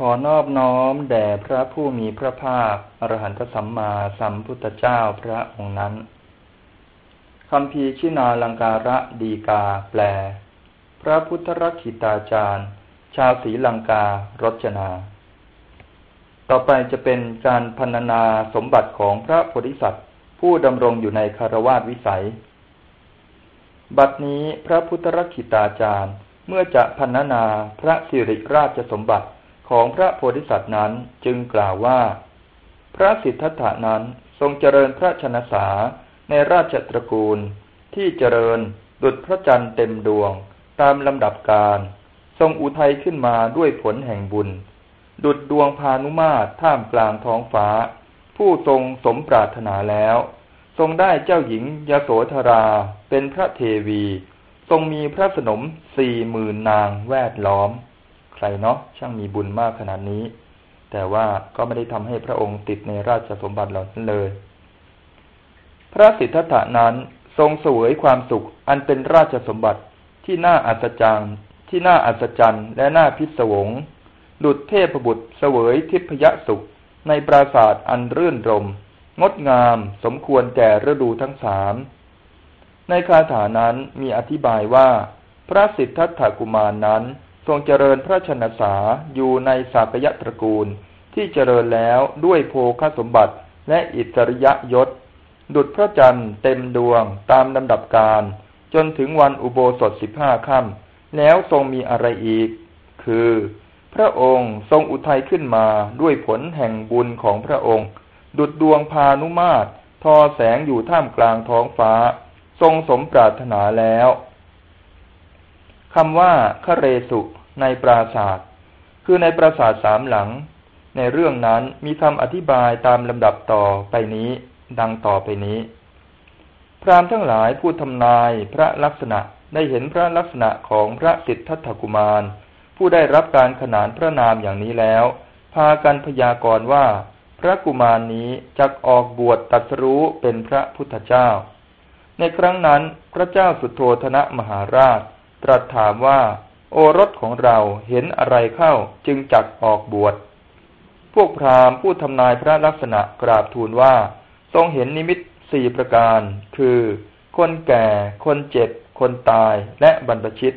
ขอนอบน้อมแด่พระผู้มีพระภาค อรหันตสัมมาสัมพุทธเจ้าพระองค์นั้นคำพีชินาลังการะดีกาแปล พระพุทธรักขิตาจารย์ ชาวศรีลังการจนา ต่อไปจะเป็นการพรรณนาสมบัติของพระโพธิสัตว์ ผู้ดำรงอยู่ในคารวาสวิสัย บัดนี้พระพุทธรักขิตาจารย์เมื่อจะพรรณนาพระสิริราชสมบัติ ของพระโพธิสัตว์นั้นจึงกล่าวว่า พระสิทธัตถานั้นทรงเจริญพระชนสาในราชตระกูล ที่เจริญดุจพระจันทร์เต็มดวง ตามลำดับการ ทรงอุทัยขึ้นมาด้วยผลแห่งบุญ ดุจดวงพานุมาตท่ามกลางท้องฟ้า ผู้ทรงสมปรารถนาแล้ว ทรงได้เจ้าหญิงยโสธราเป็นพระเทวี ทรงมีพระสนมสี่หมื่นนางแวดล้อม ใครเนาะช่างมีบุญมากขนาดนี้ แต่ว่าก็ไม่ได้ทำให้พระองค์ติดในราชสมบัติเหล่านั้นเลย พระสิทธัตถานั้นทรงสวยความสุขอันเป็นราชสมบัติที่น่าอัศจรรย์ที่น่าอัศจรรย์และน่าพิศวงดุดเทพบุตรเสวยทิพยสุข ในปราศาส์อันรื่นรม งดงามสมควรแก่ฤดูทั้งสามในคาถานั้นมีอธิบายว่า พระสิทธัตถกุมารนนั้น ทรงเจริญพระชนสาอยู่ในสากยตระกูลที่เจริญแล้วด้วยโภคสมบัติและอิสริยยศ ดุจพระจันทร์เต็มดวงตามลำดับการ จนถึงวันอุโบสถสิบห้าค่ำแล้วทรงมีอะไรอีก คือ พระองค์ทรงอุทัยขึ้นมาด้วยผลแห่งบุญของพระองค์ ดุจดวงพานุมาตรทอแสงอยู่ท่ามกลางท้องฟ้า ทรงสมปรารถนาแล้ว คำว่าคเรสุในปราศาสตร์คือในปราศาสตร์สามหลัง ในเรื่องนั้นมีคำอธิบายตามลำดับต่อไปนี้ ดังต่อไปนี้ พรามทั้งหลายผู้ทำนายพระลักษณะได้เห็นพระลักษณะของพระสิทธัตถกุมาร ผู้ได้รับการขนานพระนามอย่างนี้แล้ว พากันพยากรณ์ว่า พระกุมารนี้จักออกบวชตัดรู้เป็นพระพุทธเจ้า ในครั้งนั้นพระเจ้าสุโธธนะมหาราช ตรัสถามว่า โอรสของเราเห็นอะไรเข้าจึงจักออกบวช พวกพราหมณ์ผู้ทำนายพระลักษณะกราบทูลว่า ทรงเห็นนิมิตสี่ประการ คือ คนแก่ คนเจ็บ คนตายและบรรพชิต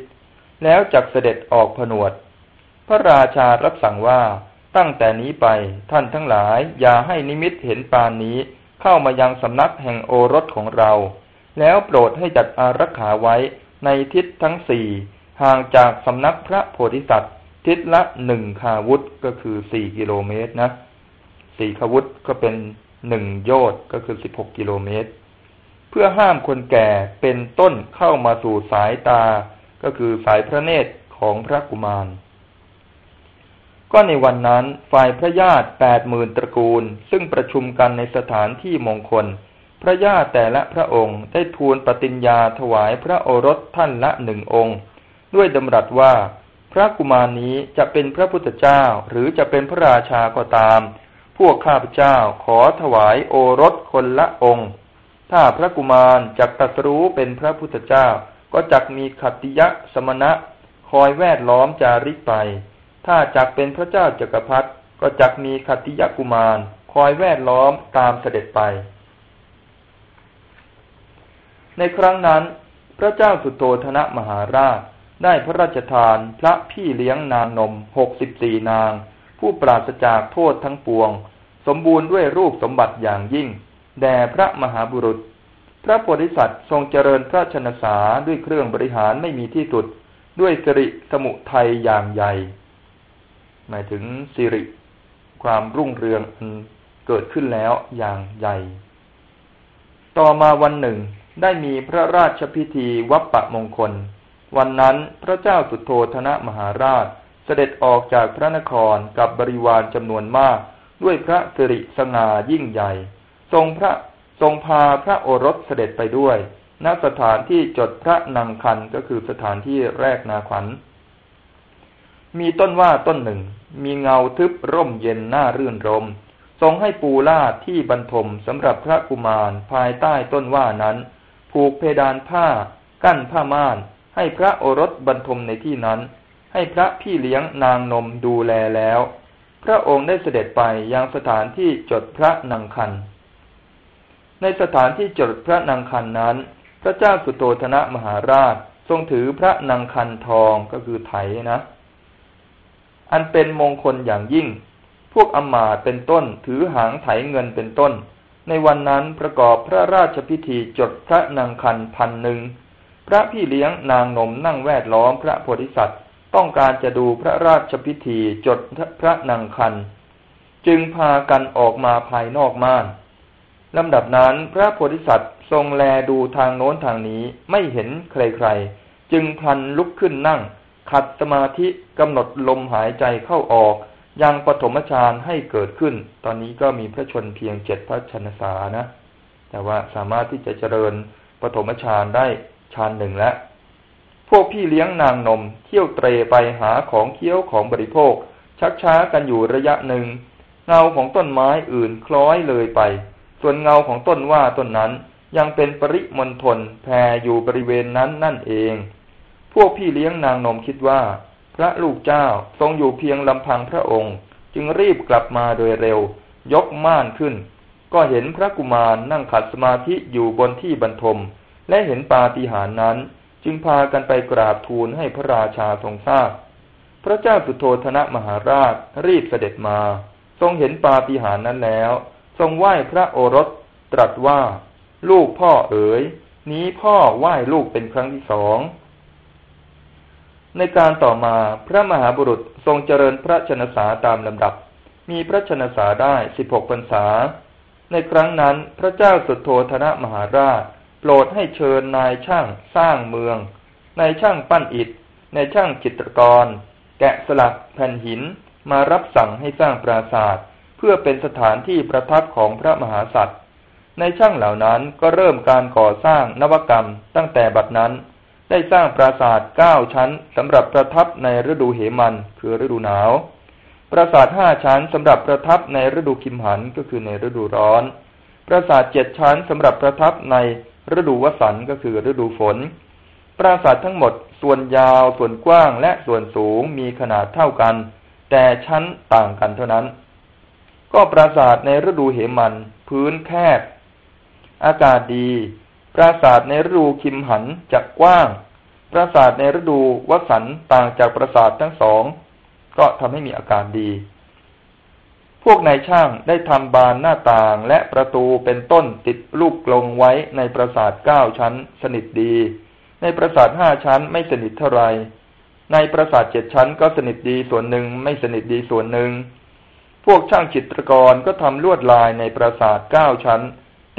แล้วจักเสด็จออกผนวด พระราชารับสั่งว่าตั้งแต่นี้ไปท่านทั้งหลายอย่าให้นิมิตเห็นปานนี้เข้ามายังสำนักแห่งโอรสของเรา แล้วโปรดให้จัดอารักขาไว้ ในทิศทั้งสี่ห่างจากสำนักพระโพธิสัตว์ ทิศละหนึ่งคาวุธก็คือสี่กิโลเมตรนะสี่คาวุธก็เป็นหนึ่งโยชน์ก็คือสิบหกกิโลเมตร เพื่อห้ามคนแก่เป็นต้นเข้ามาสู่สายตา ก็คือสายพระเนตรของพระกุมาร ก็ในวันนั้นฝ่ายพระญาติแปดหมื่นตระกูล ซึ่งประชุมกันในสถานที่มงคล พระญาแต่ละพระองค์ได้ทูลปฏิญญาถวายพระโอรสท่านละหนึ่งองค์ ด้วยดำรัสว่า พระกุมารนี้จะเป็นพระพุทธเจ้าหรือจะเป็นพระราชาก็ตาม พวกข้าพเจ้าขอถวายโอรสคนละองค์ ถ้าพระกุมารจักตัสรู้เป็นพระพุทธเจ้าก็จักมีขัตติยะสมณะ คอยแวดล้อมจาริกไป ถ้าจักเป็นพระเจ้าจักรพรรดิก็จักมีขัตติยะกุมาร คอยแวดล้อมตามเสด็จไป ในครั้งนั้น พระเจ้าสุโธธนะมหาราช ได้พระราชทานพระพี่เลี้ยงนางนมหกสิบสี่นาง ผู้ปราศจากโทษทั้งปวง สมบูรณ์ด้วยรูปสมบัติอย่างยิ่ง แด่พระมหาบุรุษ พระโพธิสัตว์ทรงเจริญพระชนสาด้วยเครื่องบริหารไม่มีที่สุด ด้วยสิริสมุทัยอย่างใหญ่ หมายถึงสิริ ความรุ่งเรืองเกิดขึ้นแล้วอย่างใหญ่ ต่อมาวันหนึ่ง ได้มีพระราชพิธีวัปปะมงคล วันนั้นพระเจ้าสุโธธนะมหาราชเสด็จออกจากพระนครกับบริวารจำนวนมาก ด้วยพระสิริสง่ายิ่งใหญ่ ทรงพระทรงพาพระโอรสเสด็จไปด้วย ณสถานที่จดพระนังคันก็คือสถานที่แรกนาขวัญ มีต้นว่าต้นหนึ่ง มีเงาทึบร่มเย็นน่ารื่นรม ทรงให้ปูลาดที่บรรทมสำหรับพระกุมารภายใต้ต้นว่านั้น ผูกเพดานผ้า กั้นผ้าม่าน ให้พระโอรสบรรทมในที่นั้น ให้พระพี่เลี้ยงนางนมดูแลแล้ว พระองค์ได้เสด็จไปยังสถานที่จดพระนังคัน ในสถานที่จดพระนังคันนั้น พระเจ้าสุโธธนะมหาราชทรงถือพระนังคันทองก็คือไถนะ อันเป็นมงคลอย่างยิ่ง พวกอมาเป็นต้นถือหางไถเงินเป็นต้น ในวันนั้นประกอบพระราชพิธีจดพระนังคันพันหนึ่งพระพี่เลี้ยงนางนมนั่งแวดล้อมพระโพธิสัตว์ ต้องการจะดูพระราชพิธีจดพระนังคัน จึงพากันออกมาภายนอกม่านลำดับนั้นพระโพธิสัตว์ทรงแลดูทางโน้นทางนี้ไม่เห็นใครๆ จึงพันลุกขึ้นนั่ง ขัดสมาธิกำหนดลมหายใจเข้าออก ยังปฐมฌานให้เกิดขึ้น ตอนนี้ก็มีพระชนเพียงเจ็ดพระชนสานะ แต่ว่าสามารถที่จะเจริญปฐมฌานได้ฌานหนึ่งแล้ว พวกพี่เลี้ยงนางนมเที่ยวเตรไปหาของเคี้ยวของบริโภค ชักช้ากันอยู่ระยะหนึ่ง เงาของต้นไม้อื่นคล้อยเลยไป ส่วนเงาของต้นว่าต้นนั้นยังเป็นปริมณฑลแผ่อยู่บริเวณนั้นนั่นเอง พวกพี่เลี้ยงนางนมคิดว่า พระลูกเจ้าทรงอยู่เพียงลำพังพระองค์ จึงรีบกลับมาโดยเร็ว ยกม่านขึ้น ก็เห็นพระกุมารนั่งขัดสมาธิอยู่บนที่บรรทม และเห็นปาฏิหาริย์นั้น จึงพากันไปกราบทูลให้พระราชาทรงทราบพระเจ้าสุโธธนะมหาราชรีบเสด็จมา ทรงเห็นปาฏิหาริย์นั้นแล้ว ทรงไหว้พระโอรสตรัสว่า ลูกพ่อเอ๋ย นี้พ่อไหว้ลูกเป็นครั้งที่สอง ในการต่อมาพระมหาบุรุษทรงเจริญพระชนสาตามลำดับ มีพระชนสาได้สิบหกพรรษา ในครั้งนั้นพระเจ้าสุโธธนะมหาราช โปรดให้เชิญนายช่างสร้างเมือง นายช่างปั้นอิฐ นายช่างจิตรกร แกะสลักแผ่นหินมารับสั่งให้สร้างปราสาทเพื่อเป็นสถานที่ประทับของพระมหาสัตว์ในช่างเหล่านั้นก็เริ่มการก่อสร้างนวกรรมตั้งแต่บัดนั้น ได้สร้างปราสาทเก้าชั้นสำหรับประทับในฤดูเหมันคือฤดูหนาว ปราสาทห้าชั้นสำหรับประทับในฤดูคิมหันก็คือในฤดูร้อน ปราสาทเจ็ดชั้นสำหรับประทับในฤดูวสันก็คือฤดูฝน ปราสาททั้งหมดส่วนยาวส่วนกว้างและส่วนสูงมีขนาดเท่ากัน แต่ชั้นต่างกันเท่านั้น ก็ปราสาทในฤดูเหมัน พื้นแคบ อากาศดี ปราสาทในฤดูคิมหันจะกกว้าง ปราสาทในฤดูวสันต่างจากปราสาททั้งสอง ก็ทำให้มีอากาศดี พวกนายช่างได้ทำบานหน้าต่างและประตูเป็นต้นติดลูกกลงไว้ในปราสาทเก้าชั้น สนิทดี ในปราสาทห้าชั้นไม่สนิทเท่าไหร่ในปราสาทเจ็ดชั้นก็สนิทดีส่วนหนึ่งไม่สนิทดีส่วนหนึ่ง พวกช่างจิตรกรก็ทำลวดลายในปราสาทเก้าชั้น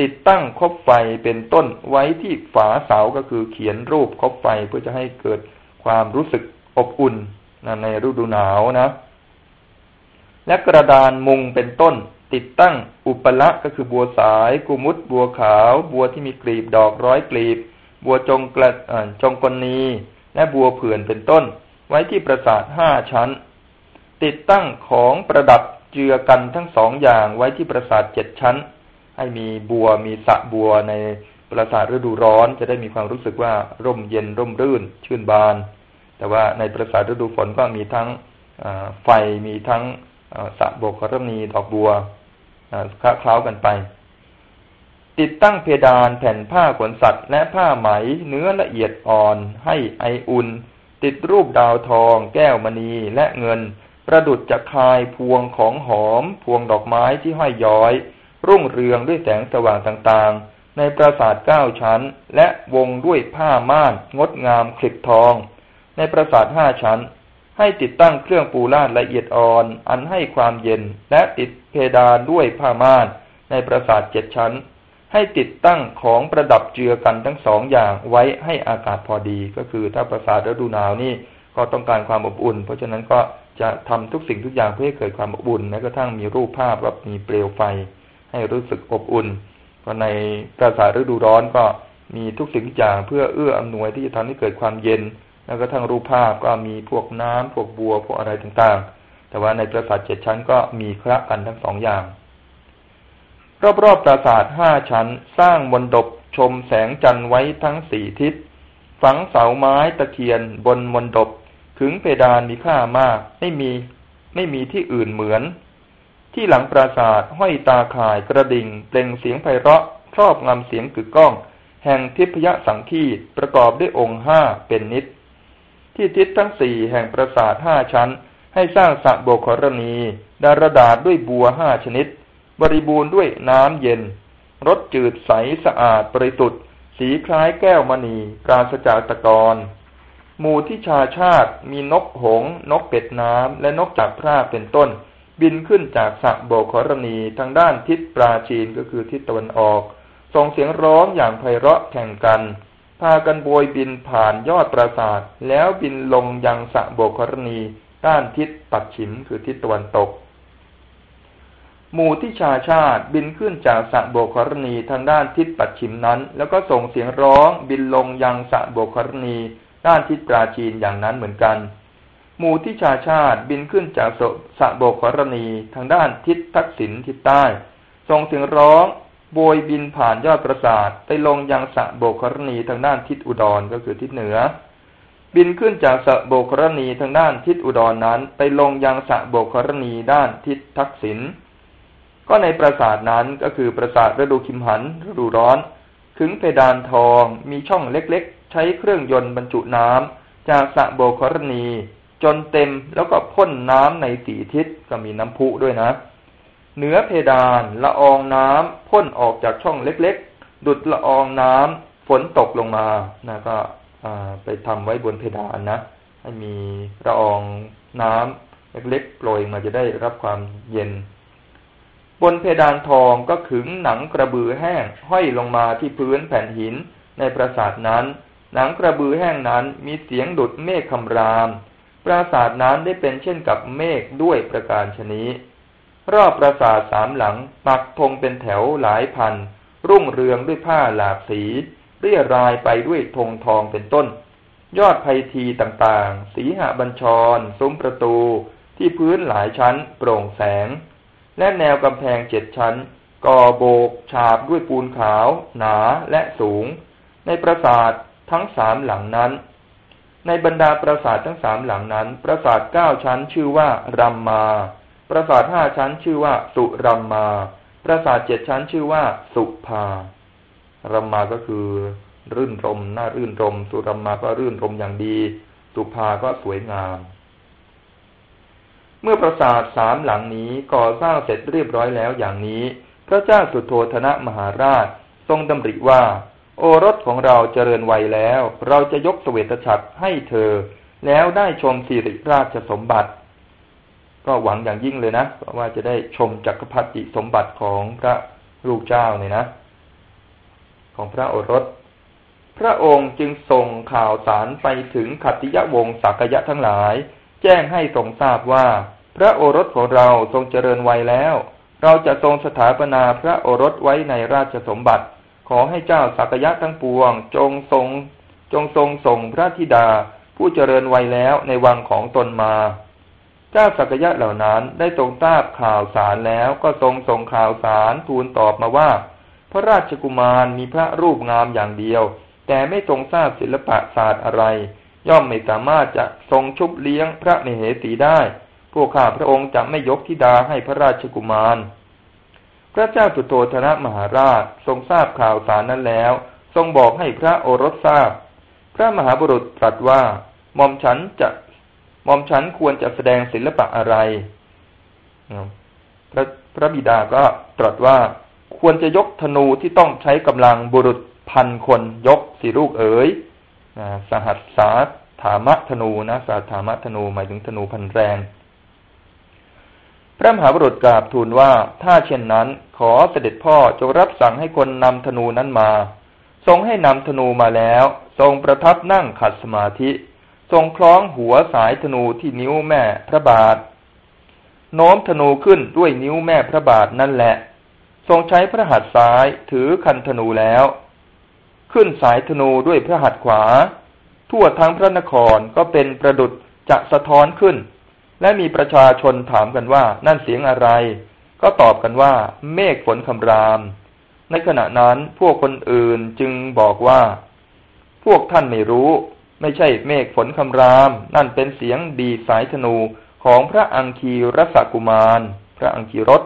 ติดตั้งคบไฟเป็นต้นไว้ที่ฝาเสาก็คือเขียนรูปคบไฟเพื่อจะให้เกิดความรู้สึกอบอุ่นในฤดูหนาวนะ และกระดานมุงเป็นต้น ติดตั้งอุปละก็คือบัวสายกุมุตบัวขาว บัวที่มีกลีบดอกร้อยกลีบ บัวจงกระจงกรณีและบัวเผื่อนเป็นต้น ไว้ที่ปราสาทห้าชั้น ติดตั้งของประดับเจือกันทั้งสองอย่างไว้ที่ปราสาทเจ็ดชั้น ให้มีบัวมีสะบัวในปราสาทฤดูร้อน จะได้มีความรู้สึกว่าร่มเย็นร่มรื่น ชื่นบาน แต่ว่าในปราสาทฤดูฝนก็มีทั้งไฟมีทั้งสะบกรณีดอกบัวคละเคล้ากันไป ติดตั้งเพดานแผ่นผ้าขนสัตว์ และผ้าไหมเนื้อละเอียดอ่อนให้ไออุ่น ติดรูปดาวทอง แก้วมณีและเงิน ประดุดจะคายพวงของหอม พวงดอกไม้ที่ห้อยย้อย รุ่งเรืองด้วยแสงสว่างต่างๆ ในปราสาทเก้าชั้น และวงด้วยผ้าม่าน งดงามคลิบทอง ในปราสาทห้าชั้น ให้ติดตั้งเครื่องปูลาดละเอียดอ่อน อันให้ความเย็นและติดเพดานด้วยผ้าม่าน ในปราสาทเจ็ดชั้น ให้ติดตั้งของประดับเจือกันทั้งสองอย่างไว้ให้อากาศพอดีก็คือถ้าปราสาทฤดูหนาวนี่ก็ต้องการความอบอุ่น เพราะฉะนั้นก็จะทำทุกสิ่งทุกอย่างเพื่อให้เกิดความอบอุ่นแม้กระทั่งมีรูปภาพว่ามีเปลวไฟ ให้รู้สึกอบอุ่นก็ในปราสาทฤดูร้อนก็มีทุกสิ่งทุกอย่างเพื่อเอื้ออำนวยที่จะทำให้เกิดความเย็น แล้วก็ทั้งรูปภาพก็มีพวกน้ำพวกบัวพวกอะไรต่างๆ แต่ว่าในปราสาทเจ็ดชั้นก็มีคระกันทั้งสองอย่าง รอบๆปราสาทห้าชั้นสร้างมนดบชมแสงจันทร์ไว้ทั้งสี่ทิศ ฝังเสาไม้ตะเคียนบนมนดบถึงเพดานมีค่ามาก ไม่มีไม่มีที่อื่นเหมือน ที่หลังปราสาทห้อยตาข่ายกระดิ่งเปล่งเสียงไพเราะครอบงำเสียงกึกก้อง แห่งทิพยสังคีตประกอบด้วยองค์ห้าเป็นนิด ที่ทิศทั้งสี่แห่งปราสาทห้าชั้น ให้สร้างสระโบกรณีดารดาษด้วยบัวห้าชนิด บริบูรณ์ด้วยน้ำเย็นรสจืดใสสะอาดบริสุทธิ์สีคล้ายแก้วมณีปราศจากตะกอนหมู่ที่ชาชาติมีนกหง นกเป็ดน้ำและนกจากพราเป็นต้น บินขึ้นจากสระโบกรณีทางด้านทิศปราชีนก็คือทิศตะวันออก ส่งเสียงร้องอย่างไพเราะแข่งกัน พากันโบยบินผ่านยอดปราสาท แล้วบินลงยังสระโบกรณี ด้านทิศปัดฉิมคือทิศตะวันตก หมู่ที่ชาชาติบินขึ้นจากสะโบกรณีทางด้านทิศปัดฉิมนั้น แล้วก็ส่งเสียงร้องบินลงยังสะโบกรณี ด้านทิศปราจีนอย่างนั้นเหมือนกัน หมู่ที่ชาชาติบินขึ้นจากสะโบกรณีทางด้านทิศทักษิณทิศใต้ส่งเสียงร้องโบยบินผ่านยอดปราสาทไปลงยังสะโบกรณีทางด้านทิศอุดรก็คือทิศเหนือ บินขึ้นจากสะโบกรณีทางด้านทิศอุดรนนั้นไปลงยังสะโบกรณีด้านทิศทักษิณก็ในปราสาทนั้นก็คือปราสาทฤดูคิมหันฤดูร้อน ถึงเพดานทองมีช่องเล็กๆ ใช้เครื่องยนต์บรรจุน้ำจากสะโบกรณี จนเต็มแล้วก็พ่นน้ำในสีทิศก็มีน้ำพุด้วยนะ เหนือเพดานละอองน้ำพ่นออกจากช่องเล็กๆ ดุดละอองน้ำฝนตกลงมานะก็ไปทำไว้บนเพดานนะให้มีละอองน้ำเล็กๆโปรยมาจะได้รับความเย็น บนเพดานทองก็ขึงหนังกระบือแห้งห้อยลงมาที่พื้นแผ่นหินในปราสาทนั้น หนังกระบือแห้งนั้นมีเสียงดุดเมฆคำราม ปราสาทนั้นได้เป็นเช่นกับเมฆด้วยประการชนี้ รอบปราสาทสามหลังปักธงเป็นแถวหลายพัน รุ่งเรืองด้วยผ้าหลากสี เรียรายไปด้วยธงทองเป็นต้น ยอดไพทีต่างๆ สีหบัญชร ซุ้มประตูที่พื้นหลายชั้นโปร่งแสง และแนวกำแพงเจ็ดชั้นก่อโบกฉาบด้วยปูนขาว หนาและสูง ในปราสาททั้งสามหลังนั้น ในบรรดาปราสาททั้งสามหลังนั้น ปราสาทเก้าชั้นชื่อว่ารัมมา ปราสาทห้าชั้นชื่อว่าสุรัมมา ปราสาทเจ็ดชั้นชื่อว่าสุภา รัมมาก็คือ รื่นรมน่ารื่นรม สุรัมมาก็รื่นรมอย่างดี สุภาก็สวยงาม เมื่อปราสาทสามหลังนี้ก่อสร้างเสร็จเรียบร้อยแล้วอย่างนี้ พระเจ้าสุโธธนะมหาราชทรงดำริว่า โอรสของเราเจริญวัยแล้ว เราจะยกสเสวตฉัตรให้เธอ แล้วได้ชมสิริราชสมบัติ ก็หวังอย่างยิ่งเลยนะว่าจะได้ชมจักรพรรดิสมบัติของพระลูกเจ้าเนี่ยนะ ของพระโอรส พระองค์จึงส่งข่าวสารไปถึงขัตติยวงศ์สักยะทั้งหลาย แจ้งให้ทรงทราบว่า พระโอรสของเราทรงเจริญวัยแล้ว เราจะทรงสถาปนาพระโอรสไว้ในราชสมบัติ ขอให้เจ้าสักยะทั้งปวง จงทรงจงทรงส่งพระธิดาผู้เจริญวัยแล้วในวังของตนมา เจ้าสักยะเหล่านั้นได้ทรงทราบข่าวสารแล้วก็ทรงส่งข่าวสารทูลตอบมาว่า พระราชกุมารมีพระรูปงามอย่างเดียว แต่ไม่ทรงทราบศิลปะศาสตร์อะไร ย่อมไม่สามารถจะทรงชุบเลี้ยงพระมเหสีได้ พวกข้าพระองค์จะไม่ยกธิดาให้พระราชกุมาร พระเจ้าสุโธธนะมหาราชทรงทราบข่าวสารนั้นแล้ว ทรงบอกให้พระโอรสทราบ พระมหาบุรุษตรัสว่าหม่อมฉันจะหม่อมฉันควรจะแสดงศิลปะอะไร พระพระบิดาก็ตรัสว่าควรจะยกธนูที่ต้องใช้กำลังบุรุษพันคนยกสิลูกเอ๋ยสหัสสาถามะธนูนะสาถามะธนูหมายถึงธนูพันแรง พระมหาบุรุษกราบทูลว่าถ้าเช่นนั้น ขอเสด็จพ่อจงรับสั่งให้คนนำธนูนั้นมา ทรงให้นำธนูมาแล้ว ทรงประทับนั่งขัดสมาธิ ทรงคล้องหัวสายธนูที่นิ้วแม่พระบาท โน้มธนูขึ้นด้วยนิ้วแม่พระบาทนั่นแหละ ทรงใช้พระหัตถ์ซ้ายถือคันธนูแล้ว ขึ้นสายธนูด้วยพระหัตถ์ขวา ทั่วทั้งพระนครก็เป็นประดุจจะสะท้อนขึ้น และมีประชาชนถามกันว่านั่นเสียงอะไร ก็ตอบกันว่า เมฆฝนคำราม ในขณะนั้นพวกคนอื่นจึงบอกว่า พวกท่านไม่รู้ ไม่ใช่เมฆฝนคำราม นั่นเป็นเสียงดีสายธนูของพระอังคีรสกุมาร พระอังคีรส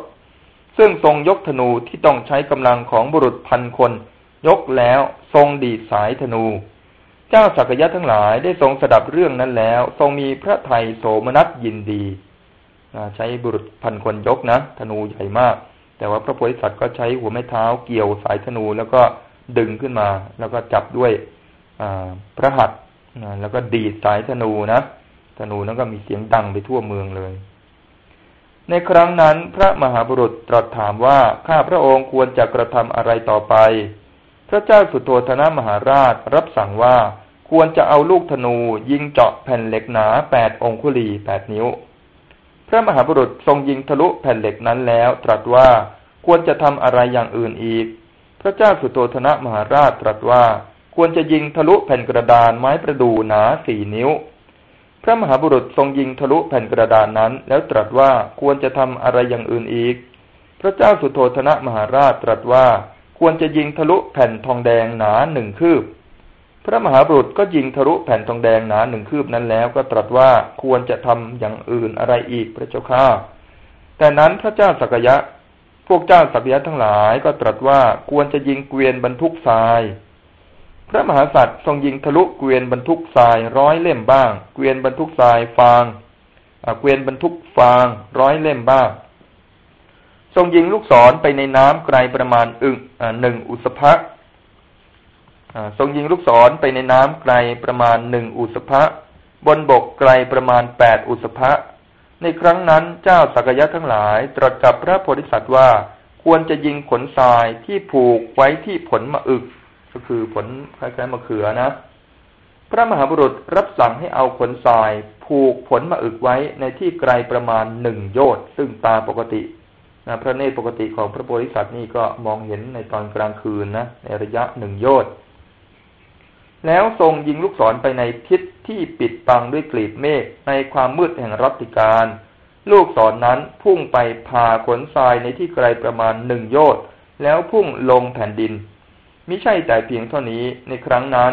ซึ่งทรงยกธนูที่ต้องใช้กำลังของบุรุษพันคน ยกแล้วทรงดีสายธนู เจ้าสักยะทั้งหลายได้ทรงสดับเรื่องนั้นแล้ว ทรงมีพระไทยโสมนัสยินดีใช้บุรุษพันคนยกนะธนูใหญ่มาก แต่ว่าพระโพธิสัตว์ก็ใช้หัวไม้เท้าเกี่ยวสายธนูแล้วก็ดึงขึ้นมา แล้วก็จับด้วยพระหัตถ์แล้วก็ดีดสายธนูนะธนูนั้นก็มีเสียงดังไปทั่วเมืองเลย ในครั้งนั้นพระมหาบุรุษตรัสถามว่าข้าพระองค์ควรจะกระทำอะไรต่อไป พระเจ้าสุโธธนะมหาราชรับสั่งว่า ควรจะเอาลูกธนูยิงเจาะแผ่นเหล็กหนาแปดองคุลีแปดนิ้ว พระมหาบุรุษทรงยิงทะลุแผ่นเหล็กนั้นแล้ว ตรัสว่าควรจะทำอะไรอย่างอื่นอีก พระเจ้าสุโธธนะมหาราชตรัสว่าควรจะยิงทะลุแผ่นกระดานไม้ประดู่หนาสี่นิ้ว พระมหาบุรุษทรงยิงทะลุแผ่นกระดานนั้น แล้วตรัสว่าควรจะทำอะไรอย่างอื่นอีก พระเจ้าสุโธธนะมหาราชตรัสว่าควรจะยิงทะลุแผ่นทองแดงหนาหนึ่งคืบ พระมหาบุรุษก็ยิงทะลุแผ่นทองแดงหนาหนึ่งคืบนั้นแล้วก็ตรัสว่าควรจะทำอย่างอื่นอะไรอีกพระเจ้าข้าแต่นั้นพระเจ้าสักยะ พวกเจ้าสักยะทั้งหลายก็ตรัสว่าควรจะยิงเกวียนบรรทุกทราย พระมหาสัตว์ทรงยิงทะลุเกวียนบรรทุกทรายร้อยเล่มบ้าง เกวียนบรรทุกทรายฟางเกวียนบรรทุกฟางร้อยเล่มบ้าง ทรงยิงลูกศรไปในน้ำไกลประมาณอึ่งหนึ่งอุสภะ ทรงยิงลูกศรไปในน้ำไกลประมาณหนึ่งอุสภะบนบกไกลประมาณแปดอุสภะในครั้งนั้นเจ้าสักยะทั้งหลายตรัสกับพระโพธิสัตว์ว่าควรจะยิงขนทรายที่ผูกไว้ที่ผลมะอึก ก็คือผลคล้ายๆมะเขือนะ พระมหาบุรุษรับสั่งให้เอาขนทราย ผูกผลมะอึกไว้ในที่ไกลประมาณหนึ่งโยชน์ซึ่งตาปกตินะพระเนตรปกติของพระโพธิสัตว์นี่ก็มองเห็นในตอนกลางคืนนะในระยะหนึ่งโยชน์ แล้วทรงยิงลูกศรไปในทิศที่ปิดบังด้วยกลีบเมฆในความมืดแห่งรัติการ ลูกศรนนั้นพุ่งไปพาขนทรายในที่ไกลประมาณหนึ่งโยชน์แล้วพุ่งลงแผ่นดินมิใช่แต่เพียงเท่านี้ในครั้งนั้น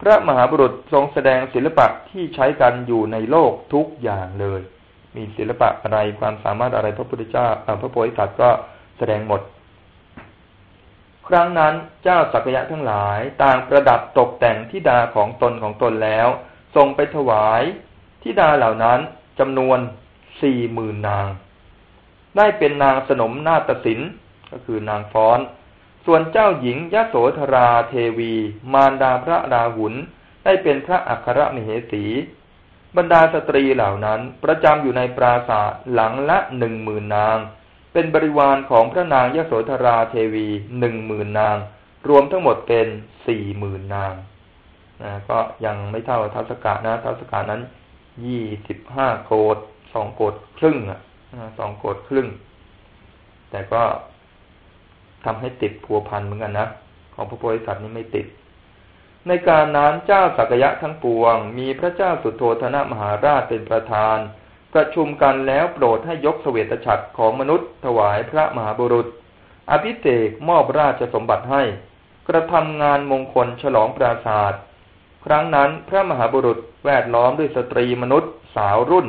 พระมหาบุรุษทรงแสดงศิลปะที่ใช้กันอยู่ในโลกทุกอย่างเลย มีศิลปะอะไรความสามารถอะไรพระพุทธเจ้าพระโพธิสัตว์ก็แสดงหมด ครั้งนั้นเจ้าสักยะทั้งหลายต่างประดับตกแต่งทิดาของตนของตนแล้วทรงไปถวายทิดาเหล่านั้นจำนวนสี่หมื่นนาง ได้เป็นนางสนมนาฏศิลป์ก็คือนางฟ้อน ส่วนเจ้าหญิงยโสธราเทวี มารดาพระราหุลได้เป็นพระอัครมเหสี บรรดาสตรีเหล่านั้นประจำอยู่ในปราสาทหลังละหนึ่งหมื่นนาง เป็นบริวารของพระนางยโสธราเทวีหนึ่งหมื่นนาง รวมทั้งหมดเป็นสี่หมื่นนางนะก็ยังไม่เท่าทัศกานะทัศกานั้นยี่สิบห้าโกดสองโกดครึ่งอะสองโกดครึ่ง แต่ก็ทำให้ติดพัวพันเหมือนกันนะของพระโพธิสัตว์นี้ไม่ติด ในการนั้นเจ้าสักยะทั้งปวง มีพระเจ้าสุโธธนะมหาราชเป็นประธาน ประชุมกันแล้วโปรดให้ยกเสวตฉัตรของมนุษย์ถวายพระมหาบุรุษ อภิเษกมอบราชสมบัติให้ กระทำงานมงคลฉลองปราศาสตร์ครั้งนั้นพระมหาบุรุษแวดล้อมด้วยสตรีมนุษย์ สาวรุ่น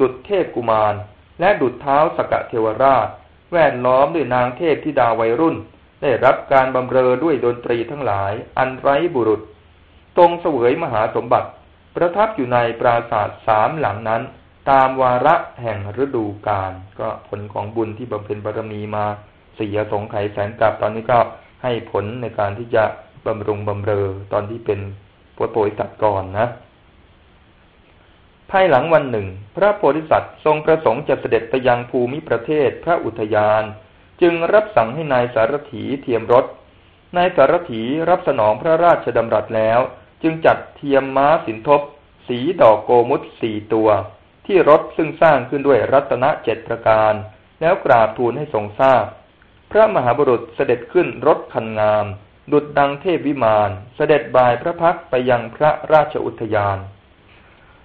ดุจเทพกุมาร และดุจเท้าสกเทวราช แวดล้อมด้วยนางเทพธิดาวัยรุ่น ได้รับการบำเรอด้วยดนตรีทั้งหลาย อันไร้บุรุษ ตรงเสวยมหาสมบัติ ประทับอยู่ในปราสาทสามหลังนั้น ตามวาระแห่งฤดูกาลก็ผลของบุญที่บำเพ็ญบารมีมาเสียสงไขแสนกับตอนนี้ก็ให้ผลในการที่จะบำรุงบำเรอตอนที่เป็นปวดโปยตัดก่อนนะภายหลังวันหนึ่ง พระโพธิสัตว์ทรงประสงค์จะเสด็จไปยังภูมิประเทศพระอุทยาน จึงรับสั่งให้นายสารถีเทียมรถนายสารถีรับสนองพระราชดำรัสแล้ว จึงจัดเทียมม้าสินทบ สีดอกโกมุตสี่ตัว ที่รถซึ่งสร้างขึ้นด้วยรัตนเจ็ดประการ แล้วกราบทูลให้ทรงทราบพระมหาบุรุษเสด็จขึ้นรถคันงาม ดุดดังเทพวิมาน เสด็จบายพระพักไปยังพระราชอุทยาน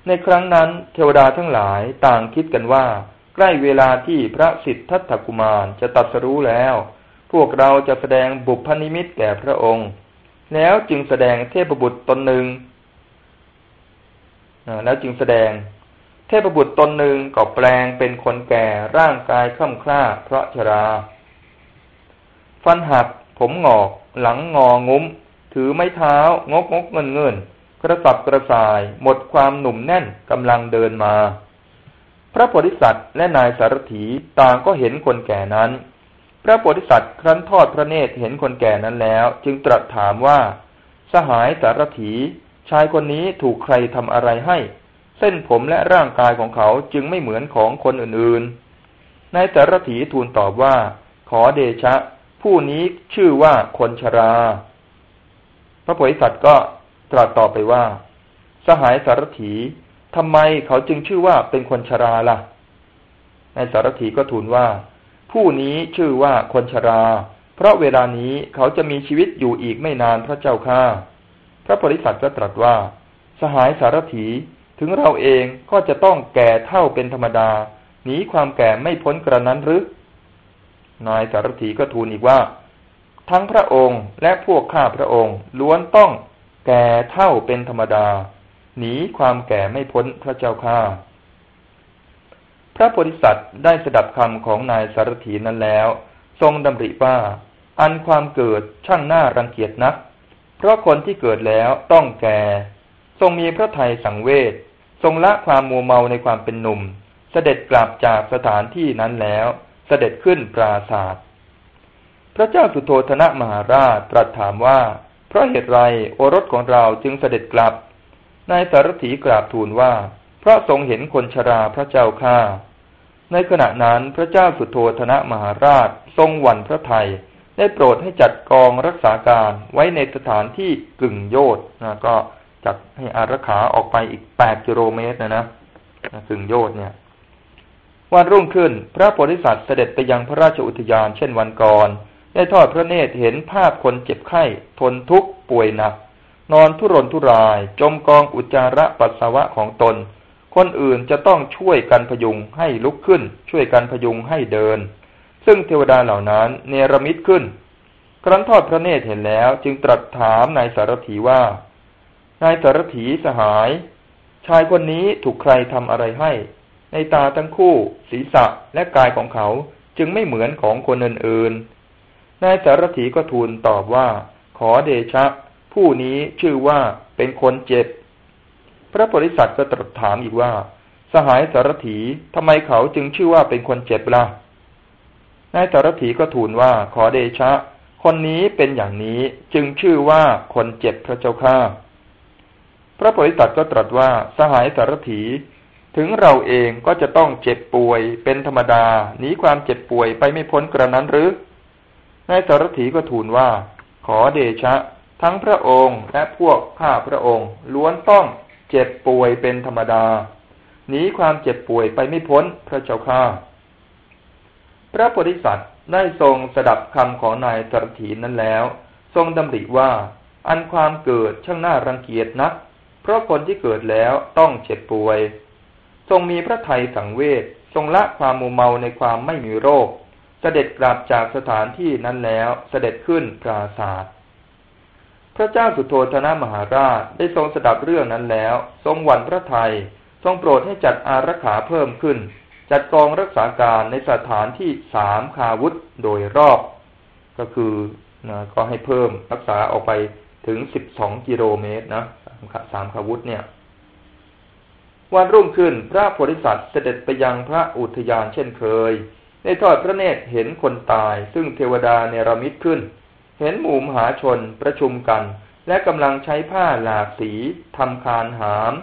ในครั้งนั้นเทวดาทั้งหลายต่างคิดกันว่า ใกล้เวลาที่พระสิทธัตถกุมารจะตัดสรู้แล้ว พวกเราจะแสดงบุพนิมิตแก่พระองค์ แล้วจึงแสดงเทพบุตรตนหนึ่งแล้วจึงแสดง ทพบุตรตนหนึ่งก็แปลงเป็นคนแก่ร่างกายคล่ำคล้าเพราะชรา ฟันหัก ผมหงอก หลังงองุ้ม ถือไม้เท้างกงกเงินเงินกระสับกระส่าย หมดความหนุ่มแน่นกำลังเดินมา พระโพธิสัตว์และนายสารถีต่างก็เห็นคนแก่นั้น พระโพธิสัตว์ครั้นทอดพระเนตรเห็นคนแก่นั้นแล้ว จึงตรัสถามว่า สหายสารถี ชายคนนี้ถูกใครทำอะไรให้ เส้นผมและร่างกายของเขาจึงไม่เหมือนของคนอื่นๆ นายสารถีทูลตอบว่า ขอเดชะ ผู้นี้ชื่อว่าคนชรา พระโพธิสัตว์ก็ตรัสต่อไปว่า สหายสารถีทำไมเขาจึงชื่อว่าเป็นคนชราละ่ะนายสารถีก็ทูลว่า ผู้นี้ชื่อว่าคนชรา เพราะเวลานี้เขาจะมีชีวิตอยู่อีกไม่นานพระเจ้าข้าพระโพธิสัตว์ก็ตรัสว่า สหายสารถี ถึงเราเองก็จะต้องแก่เท่าเป็นธรรมดา หนีความแก่ไม่พ้นกระนั้นหรือนายสารถีก็ทูลอีกว่า ทั้งพระองค์และพวกข้าพระองค์ ล้วนต้องแก่เท่าเป็นธรรมดา หนีความแก่ไม่พ้นพระเจ้าข้าพระโพธิสัตว์ได้สดับคำของนายสารถีนั้นแล้ว ทรงดำริว่า อันความเกิดช่างน่ารังเกียจนัก เพราะคนที่เกิดแล้วต้องแก่ ทรงมีพระทัยสังเวช ทรงละความมัวเมาในความเป็นหนุ่ม เสด็จกลับจากสถานที่นั้นแล้ว เสด็จขึ้นปราศาสตร์พระเจ้าสุโธธนะมหาราชตรัสถามว่า เพราะเหตุไรโอรสของเราจึงเสด็จกลับ นายสารถีกราบทูลว่า เพราะทรงเห็นคนชราพระเจ้าข้าในขณะนั้นพระเจ้าสุโธธนะมหาราชทรงหวันพระไทยได้โปรดให้จัดกองรักษาการไว้ในสถานที่กึ่งโยธนะก็ จัดให้อารักขาออกไปอีกแปดกิโลเมตรนะนะกึ่งโยธเนี่ย วันรุ่งขึ้น พระโพธิสัตว์เสด็จไปยังพระราชอุทยานเช่นวันก่อน ได้ทอดพระเนตรเห็นภาพคนเจ็บไข้ ทนทุกข์ป่วยหนัก นอนทุรนทุราย จมกองอุจจาระปัสสาวะของตน คนอื่นจะต้องช่วยกันพยุงให้ลุกขึ้น ช่วยกันพยุงให้เดิน ซึ่งเทวดาเหล่านั้นเนรมิตขึ้น ครั้นทอดพระเนตรเห็นแล้ว จึงตรัสถามนายสารถีว่า นายสารถีสหาย ชายคนนี้ถูกใครทำอะไรให้ ในตาทั้งคู่ ศีรษะและกายของเขาจึงไม่เหมือนของคนอื่นๆ นายสารถีก็ทูลตอบว่า ขอเดชะ ผู้นี้ชื่อว่าเป็นคนเจ็บ พระโพธิสัตว์ก็ตรัสถามอีกว่า สหายสารถีทำไมเขาจึงชื่อว่าเป็นคนเจ็บละ่ะนายสารถีก็ทูลว่าขอเดชะ คนนี้เป็นอย่างนี้จึงชื่อว่าคนเจ็บพระเจ้าข้า พระโพธิสัตว์ก็ตรัสว่าสหายสารถี ถึงเราเองก็จะต้องเจ็บป่วยเป็นธรรมดาหนีความเจ็บป่วยไปไม่พ้นกระนั้นหรือนายสารถีก็ทูลว่า ขอเดชะ ทั้งพระองค์และพวกข้าพระองค์ ล้วนต้องเจ็บป่วยเป็นธรรมดาหนีความเจ็บป่วยไปไม่พ้นพระเจ้าข้าพระโพธิสัตว์ได้ทรงสดับคำของนายสารถีนั้นแล้ว ทรงดำริว่า อันความเกิดช่างน่ารังเกียจนัก เพราะคนที่เกิดแล้วต้องเจ็บป่วย ทรงมีพระทัยสังเวชทรงละความมูเมาในความไม่มีโรค เสด็จกลับจากสถานที่นั้นแล้วเสด็จขึ้นปราศาสตร์พระเจ้าสุโธธนะมหาราชได้ทรงสดับเรื่องนั้นแล้ว ทรงหวันพระไทยทรงโปรดให้จัดอารักขาเพิ่มขึ้น จัดกองรักษาการในสถานที่สามคาวุธโดยรอบ ก็คือนะก็ให้เพิ่มรักษาออกไปถึงสิบสองกิโลเมตรนะ สามคาวุธเนี่ย วันรุ่งขึ้นพระโพธิสัตว์เสด็จไปยังพระอุทยานเช่นเคยได้ทอดพระเนตรเห็นคนตาย ซึ่งเทวดาเนรมิตขึ้น เห็นหมู่มหาชนประชุมกัน และกำลังใช้ผ้าหลากสีทำคานหาม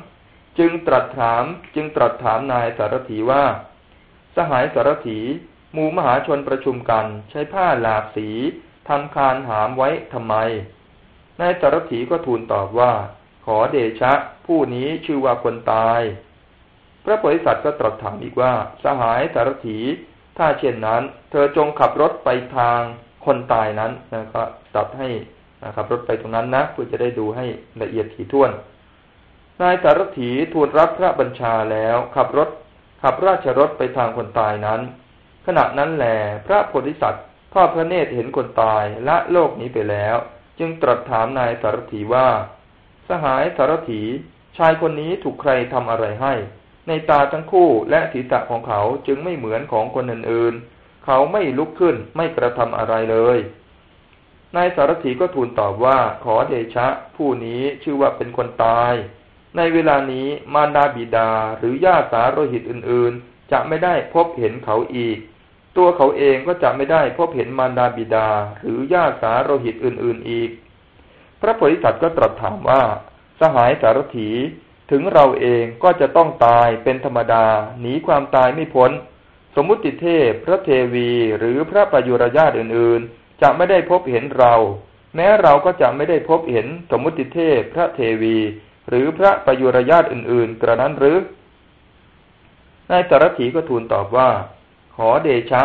จึงตรัสถามจึงตรัสถามนายสารถีว่า สหายสารถีหมู่มหาชนประชุมกัน ใช้ผ้าหลากสีทำคานหามไว้ทำไมนายสารถีก็ทูลตอบว่า ขอเดชะ ผู้นี้ชื่อว่าคนตาย พระโพธิสัตว์ก็ตรัสถามอีกว่า สหายสารถี ถ้าเช่นนั้น เธอจงขับรถไปทางคนตายนั้นนะก็ตัดให้ขับรถไปตรงนั้นนะเพื่อจะได้ดูให้ละเอียดถี่ถ้วน นายสารถีทูลรับพระบัญชาแล้วขับรถขับราชรถไปทางคนตายนั้น ขณะนั้นแหลพระโพธิสัตว์ทอดพระเนตรเห็นคนตายละโลกนี้ไปแล้ว จึงตรัสถามนายสารถีว่า สหายสารถีชายคนนี้ถูกใครทำอะไรให้ ในตาทั้งคู่และศีรษะของเขาจึงไม่เหมือนของคนอื่นๆ เขาไม่ลุกขึ้นไม่กระทำอะไรเลยนายสารถีก็ทูลตอบว่าขอเดชะ ผู้นี้ชื่อว่าเป็นคนตาย ในเวลานี้มารดาบิดาหรือญาติสาโรหิตอื่นๆ จะไม่ได้พบเห็นเขาอีก ตัวเขาเองก็จะไม่ได้พบเห็นมารดาบิดาหรือญาติสาโรหิตอื่นๆอีก พระโพธิสัตว์ก็ตรัสถามว่า สหายสารถีถึงเราเองก็จะต้องตายเป็นธรรมดาหนีความตายไม่พ้น สมมุติเทพ พระเทวีหรือพระปยุรญาติอื่นๆ จะไม่ได้พบเห็นเรา แม้เราก็จะไม่ได้พบเห็นสมมุติเทพ พระเทวี หรือพระปยุรญาติอื่นๆ กระนั้นหรือนายตรถีก็ทูลตอบว่า ขอเดชะ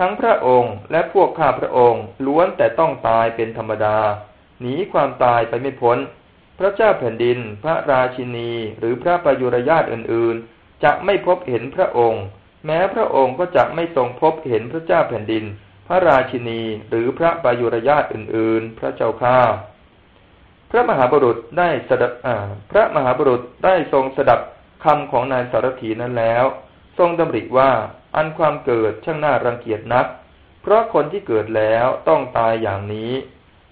ทั้งพระองค์และพวกข้าพระองค์ล้วนแต่ต้องตายเป็นธรรมดา หนีความตายไปไม่พ้น พระเจ้าแผ่นดิน พระราชินี หรือพระประยุรญาติอื่นๆ จะไม่พบเห็นพระองค์ แม้พระองค์ก็จะไม่ทรงพบเห็นพระเจ้าแผ่นดิน พระราชินีหรือพระประยุรญาติอื่นๆ พระเจ้าข้าพระมหาบุรุษได้สดับพระมหาบุรุษได้ทรงสดับคำของนายสารถีนั้นแล้ว ทรงดำริว่าอันความเกิดช่างน่ารังเกียจนัก เพราะคนที่เกิดแล้วต้องตายอย่างนี้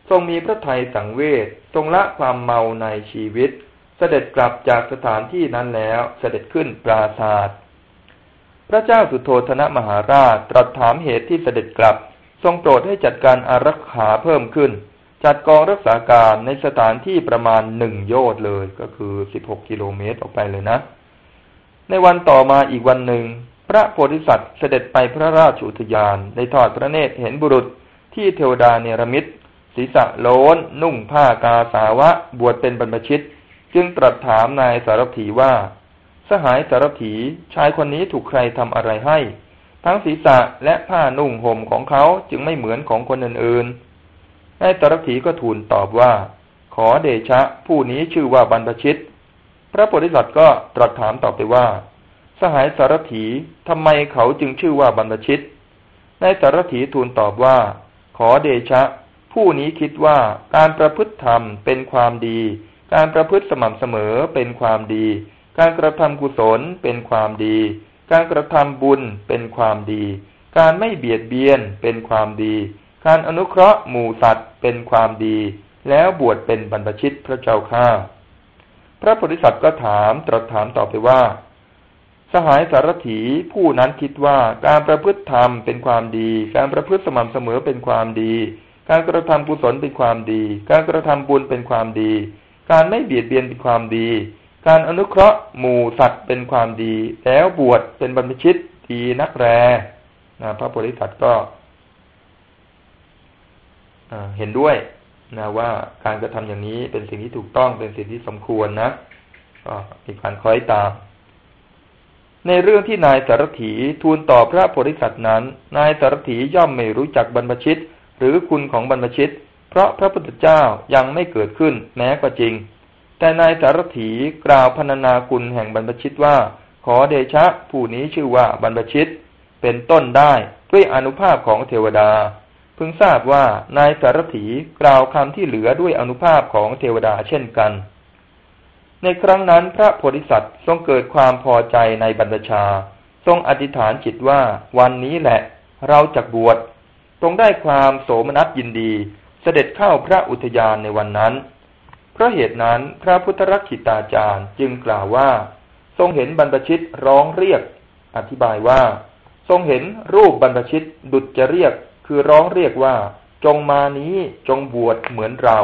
ทรงมีพระทัยสังเวชทรงละความเมาในชีวิต เสด็จกลับจากสถานที่นั้นแล้วเสด็จขึ้นปราศาสตร์พระเจ้าสุโธธนะมหาราชตรัสถามเหตุที่เสด็จกลับ ทรงโปรดให้จัดการอารักขาเพิ่มขึ้น จัดกองรักษาการในสถานที่ประมาณหนึ่งโยชน์เลยก็คือสิบหกกิโลเมตรออกไปเลยนะ ในวันต่อมาอีกวันหนึ่ง พระโพธิสัตว์เสด็จไปพระราชอุทยาน ในทอดพระเนตรเห็นบุรุษที่เทวดาเนรมิต ศีรษะโล้น นุ่งผ้ากาสาวะ บวชเป็นบรรพชิต จึงตรัสถามนายสารถีว่า สหายสารถีชายคนนี้ถูกใครทำอะไรให้ ทั้งศีรษะและผ้านุ่งห่มของเขาจึงไม่เหมือนของคนอื่นๆนายสารถีก็ทูลตอบว่า ขอเดชะ ผู้นี้ชื่อว่าบรรพชิต พระโพธิสัตว์ก็ตรัสถามตอบไปว่า สหายสารถีทำไมเขาจึงชื่อว่าบรรพชิตนายสารถีทูลตอบว่า ขอเดชะ ผู้นี้คิดว่าการประพฤติธรรมเป็นความดี การประพฤติสม่ำเสมอเป็นความดี การกระทำกุศลเป็นความดี การกระทำบุญเป็นความดี การไม่เบียดเบียนเป็นความดี การอนุเคราะห์หมู่สัตว์เป็นความดี แล้วบวชเป็นบรรพชิตพระเจ้าข้าพระโพธิสัตว์ก็ถามตรัสถามต่อไปว่า สหายสารถีผู้นั้นคิดว่าการประพฤติธรรมเป็นความดี การประพฤติสม่ำเสมอเป็นความดี การกระทำกุศลเป็นความดี การกระทำบุญเป็นความดี การไม่เบียดเบียนเป็นความดี การอนุเคราะห์หมู่สัตว์เป็นความดี แล้วบวชเป็นบรรพชิตทีนักแรนะพระโพธิสัตว์ก็เห็นด้วยนะว่าการกระทำอย่างนี้เป็นสิ่งที่ถูกต้องเป็นสิ่งที่สมควรนะก็มีการคอยตาม ในเรื่องที่นายสารถีทูลต่อพระโพธิสัตว์นั้น นายสารถีย่อมไม่รู้จักบรรพชิต หรือคุณของบรรพชิต เพราะพระพุทธเจ้ายังไม่เกิดขึ้นแม้ก็จริง แต่นายสารถีกล่าวพรรณนาคุณแห่งบรรพชิตว่า ขอเดชะผู้นี้ชื่อว่าบรรพชิต เป็นต้นได้ด้วยอนุภาพของเทวดา พึงทราบว่านายสารถีกล่าวคำที่เหลือด้วยอนุภาพของเทวดาเช่นกัน ในครั้งนั้นพระโพธิสัตว์ทรงเกิดความพอใจในบรรพชา ทรงอธิษฐานจิตว่าวันนี้แหละ เราจะบวช ทรงได้ความโสมนัสยินดี เสด็จเข้าพระอุทยานในวันนั้น เพราะเหตุนั้นพระพุทธรักขิตาจารย์จึงกล่าวว่า ทรงเห็นบรรพชิตร้องเรียก อธิบายว่า ทรงเห็นรูปบรรพชิตดุจจะเรียกคือร้องเรียกว่า จงมานี้จงบวชเหมือนเรา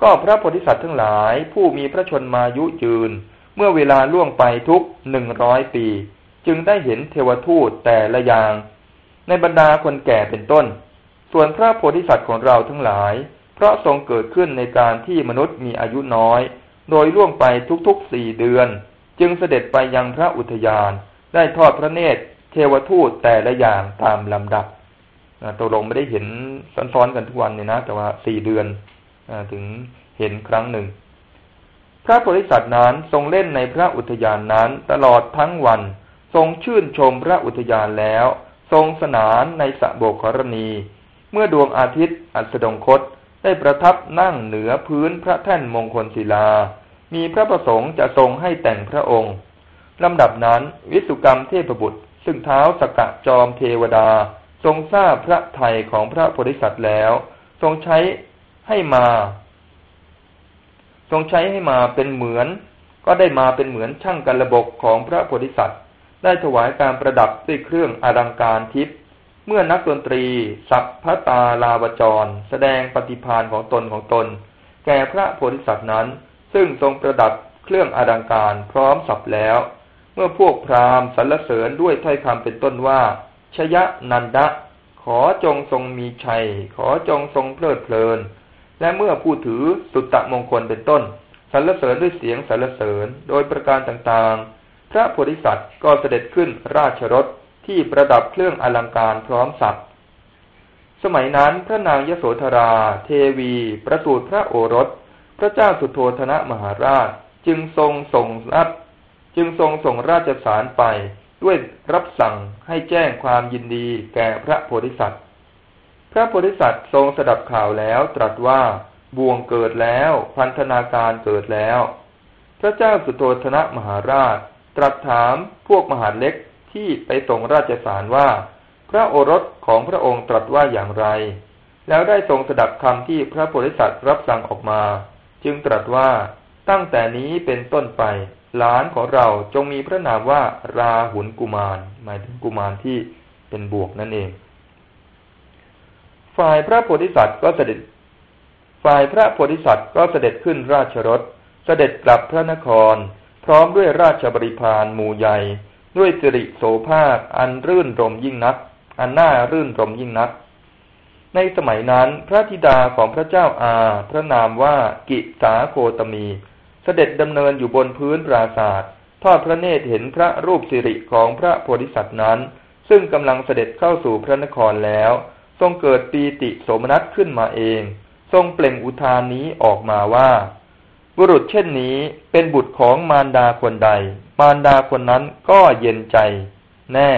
ก็พระโพธิสัตว์ทั้งหลายผู้มีพระชนมายุยืน เมื่อเวลาล่วงไปทุกหนึ่งร้อยปี จึงได้เห็นเทวทูตแต่ละอย่าง ในบรรดาคนแก่เป็นต้น ส่วนพระโพธิสัตว์ของเราทั้งหลาย เพราะทรงเกิดขึ้นในการที่มนุษย์มีอายุน้อย โดยล่วงไปทุกๆสี่เดือน จึงเสด็จไปยังพระอุทยาน ได้ทอดพระเนตรเทวทูตแต่ละอย่างตามลำดับตกลงไม่ได้เห็นซ้อนๆกันทุกวันเนี่ยนะ แต่ว่าสี่เดือนอถึงเห็นครั้งหนึ่ง พระโพธิสัตว์นั้นทรงเล่นในพระอุทยานนั้นตลอดทั้งวัน ทรงชื่นชมพระอุทยานแล้ว ทรงสนานในสะโบกรณี เมื่อดวงอาทิตย์อัสดงคตได้ประทับนั่งเหนือพื้นพระแท่นมงคลศิลา มีพระประสงค์จะทรงให้แต่งพระองค์ลำดับนั้นวิสุกรรมเทพบุตร ซึ่งเท้าสกะจอมเทวดา ทรงทราบพระไทยของพระโพธิสัตว์แล้ว ทรงใช้ให้มา ทรงใช้ให้มาเป็นเหมือน ก็ได้มาเป็นเหมือนช่างกันระบบของพระโพธิสัตว์ ได้ถวายการประดับด้วยเครื่องอลังการทิพย์เมื่อนักดนตรีสัพพตาลาวจร แสดงปฏิพานของตนของตน แก่พระโพธิสัตว์นั้น ซึ่งทรงประดับเครื่องอลังการพร้อมสับแล้ว เมื่อพวกพราหมณ์สรรเสริญด้วยถ้อยคำเป็นต้นว่าชยะนันดะ ขอจงทรงมีชัย ขอจงทรงเพลิดเพลิน และเมื่อผู้ถือสุตตะมงคลเป็นต้นสรรเสริญด้วยเสียงสรรเสริญโดยประการต่างๆ พระโพธิสัตว์ก็เสด็จขึ้นราชรถที่ประดับเครื่องอลังการพร้อมสัตว์ สมัยนั้นพระนางยโสธรา เทวี ประสูติพระโอรส พระเจ้าสุโธธนะมหาราชจึงทรงส่งรับจึงทรงส่งราชสารไปด้วยรับสั่งให้แจ้งความยินดีแก่พระโพธิสัตว์ พระโพธิสัตว์ทรงสดับข่าวแล้วตรัสว่าบ่วงเกิดแล้ว พันธนาการเกิดแล้ว พระเจ้าสุโธธนะมหาราช ตรัสถามพวกมหาเล็กที่ไปส่งราชสารว่า พระโอรสของพระองค์ตรัสว่าอย่างไร แล้วได้ทรงสดับคำที่พระโพธิสัตว์รับสั่งออกมา จึงตรัสว่าตั้งแต่นี้เป็นต้นไป หลานของเราจงมีพระนามว่าราหุลกุมาร หมายถึงกุมารที่เป็นบวกนั่นเอง ฝ่ายพระโพธิสัตว์ก็เสด็จ ฝ่ายพระโพธิสัตว์ก็เสด็จขึ้นราชรถ เสด็จกลับพระนคร พร้อมด้วยราชบริพารหมู่ใหญ่ ด้วยสิริโสภาคอันรื่นรมยิ่งนัก อันน่ารื่นรมยิ่งนัก ในสมัยนั้นพระธิดาของพระเจ้าอา พระนามว่ากิสาโคตมี เสด็จดำเนินอยู่บนพื้นปราศาสตร์ทอดพระเนตรเห็นพระรูปสิริของพระโพธิสัตว์นั้น ซึ่งกำลังเสด็จเข้าสู่พระนครแล้ว ทรงเกิดปีติโสมนัสขึ้นมาเอง ทรงเปล่งอุทานนี้ออกมาว่า บุรุษเช่นนี้เป็นบุตรของมารดาคนใด มารดาคนนั้นก็เย็นใจ แน่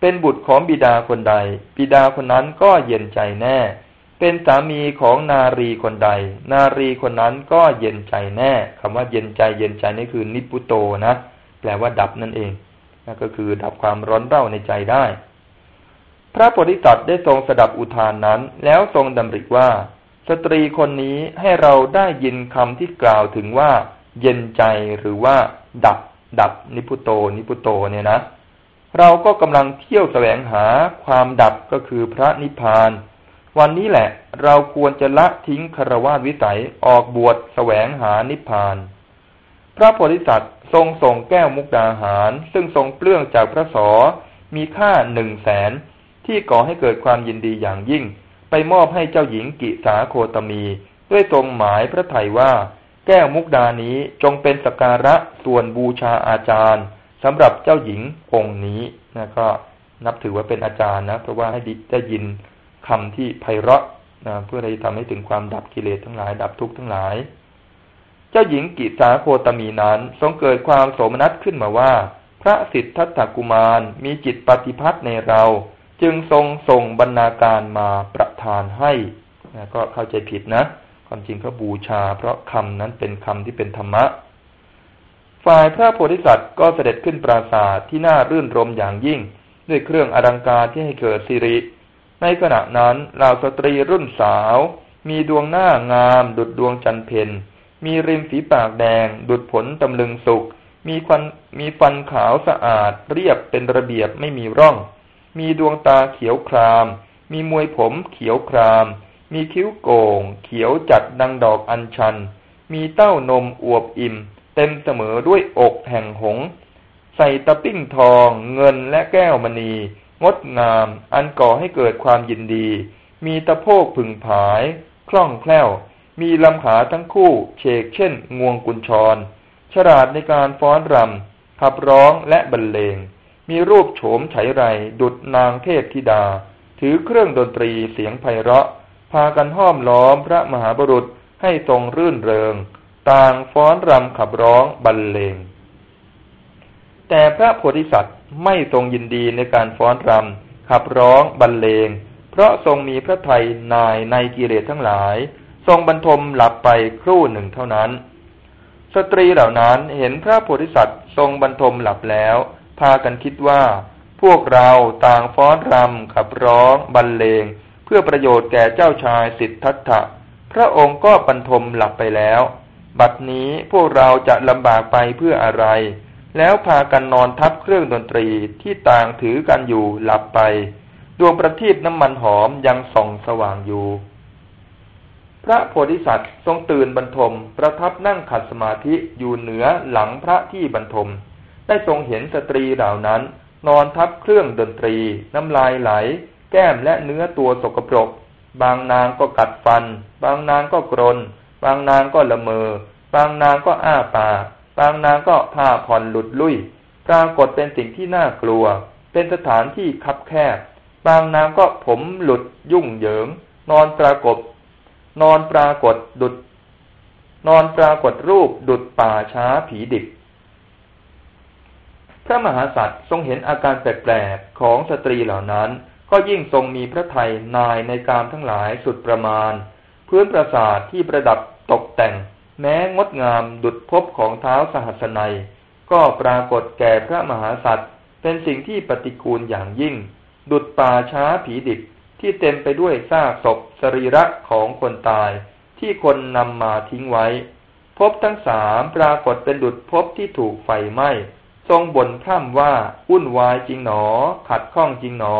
เป็นบุตรของบิดาคนใด บิดาคนนั้นก็เย็นใจแน่ เป็นสามีของนารีคนใด นารีคนนั้นก็เย็นใจแน่คำว่าเย็นใจเย็นใจนี่คือนิพุโตนะแปลว่าดับนั่นเองนั่นก็คือดับความร้อนเร่าในใจได้ พระโพธิสัตว์ได้ทรงสดับอุทานนั้น แล้วทรงดำริว่า สตรีคนนี้ให้เราได้ยินคำที่กล่าวถึงว่า เย็นใจหรือว่า ดับ ดับนิพุโตนิพุโตเนี่ยนะ เราก็กำลังเที่ยวแสวงหาความดับก็คือพระนิพพาน วันนี้แหละ เราควรจะละทิ้งคารวะวิสัยออกบวชแสวงหานิพพาน พระโพธิสัตว์ทรงส่งแก้วมุกดาหาร ซึ่งทรงเปลื้องจากพระสอมีค่าหนึ่งแสนที่ก่อให้เกิดความยินดีอย่างยิ่ง ไปมอบให้เจ้าหญิงกิสาโคตมี ด้วยทรงหมายพระไถ่ว่า แก้วมุกดานี้จงเป็นสการะส่วนบูชาอาจารย์สำหรับเจ้าหญิงองค์นี้นะก็นับถือว่าเป็นอาจารย์นะ เพราะว่าให้ได้ยินคำที่ไพเราะนะเพื่อที่ทำให้ถึงความดับกิเลสทั้งหลาย ดับทุกข์ทั้งหลาย เจ้าหญิงกิสาโคตมีนั้นทรงเกิดความโสมนัสขึ้นมาว่า พระสิทธัตถกุมารมีจิตปฏิพัทธ์ในเรา จึงทรงส่งบรรณาการมาประทานให้นะก็เข้าใจผิดนะ ความจริงเขาบูชา เพราะคำนั้นเป็นคำที่เป็นธรรมะ ฝ่ายพระโพธิสัตว์ก็เสด็จขึ้นปราสาทที่น่ารื่นรมอย่างยิ่ง ด้วยเครื่องอลังการที่ให้เกิดสิริ ในขณะนั้นเหล่าสตรีรุ่นสาว มีดวงหน้างาม ดุดดวงจันเพนมีริมฝีปากแดง ดุดผลตำลึงสุกมีควันมีฟันขาวสะอาด เรียบเป็นระเบียบไม่มีร่อง มีดวงตาเขียวคราม มีมวยผมเขียวคราม มีคิ้วโก่ง เขียวจัดดังดอกอัญชัน มีเต้านมอวบอิ่ม เต็มเสมอด้วยอกแห่งหง ใส่ตะปิ้งทอง เงินและแก้วมณี งดงาม อันก่อให้เกิดความยินดี มีตะโพกผึ่งผาย คล่องแคล่ว มีลำขาทั้งคู่เชกเช่น งวงกุญชร ฉลาดในการฟ้อนรำขับร้องและบรรเลง มีรูปโฉมไฉไร ดุดนางเทพธิดา ถือเครื่องดนตรีเสียงไพเราะ พากันห้อมล้อมพระมหาบุรุษให้ทรงรื่นเริง ต่างฟ้อนรำขับร้องบรรเลง แต่พระโพธิสัตว์ไม่ทรงยินดีในการฟ้อนรำขับร้องบรรเลง เพราะทรงมีพระทัยนายในกิเลสทั้งหลาย ทรงบรรทมหลับไปครู่หนึ่งเท่านั้น สตรีเหล่านั้นเห็นพระโพธิสัตว์ทรงบรรทมหลับแล้ว พากันคิดว่า พวกเราต่างฟ้อนรำขับร้องบรรเลง เพื่อประโยชน์แก่เจ้าชายสิทธัตถะ พระองค์ก็บรรทมหลับไปแล้ว บัดนี้พวกเราจะลำบากไปเพื่ออะไร แล้วพากันนอนทับเครื่องดนตรีที่ต่างถือกันอยู่หลับไปดวงประทีปน้ำมันหอมยังส่องสว่างอยู่ พระโพธิสัตว์ทรงตื่นบรรทม ประทับนั่งขัดสมาธิอยู่เหนือหลังพระที่บรรทม ได้ทรงเห็นสตรีเหล่านั้น นอนทับเครื่องดนตรี น้ำลายไหล แก้มและเนื้อตัวสกปรก บางนางก็กัดฟัน บางนางก็กรน บางนางก็ละเมอ บางนางก็อ้าปากบางนางก็ผ้าผ่อนหลุดลุ่ย ปรากฏเป็นสิ่งที่น่ากลัว เป็นสถานที่คับแคบบางนางก็ผมหลุดยุ่งเหยิง นอนปรากฏ นอนปรากฏดุด นอนปรากฏรูปดุดป่าช้าผีดิบ ระมหาสัตว์ทรงเห็นอาการแปลกๆของสตรีเหล่านั้น ก็ยิ่งทรงมีพระทัยนายในกามทั้งหลายสุดประมาณ พื้นปราสาทที่ประดับตกแต่ง แม้งดงามดุดพบของเท้าสหัสนัย ก็ปรากฏแก่พระมหาสัตว์ เป็นสิ่งที่ปฏิกูลอย่างยิ่ง ดุดป่าช้าผีดิบที่เต็มไปด้วยซากศพสรีระของคนตาย ที่คนนำมาทิ้งไว้ พบทั้งสามปรากฏเป็นดุจพบที่ถูกไฟไหม้ ทรงบ่นพร่ำว่าวุ่นวายจริงหนอ ขัดข้องจริงหนอ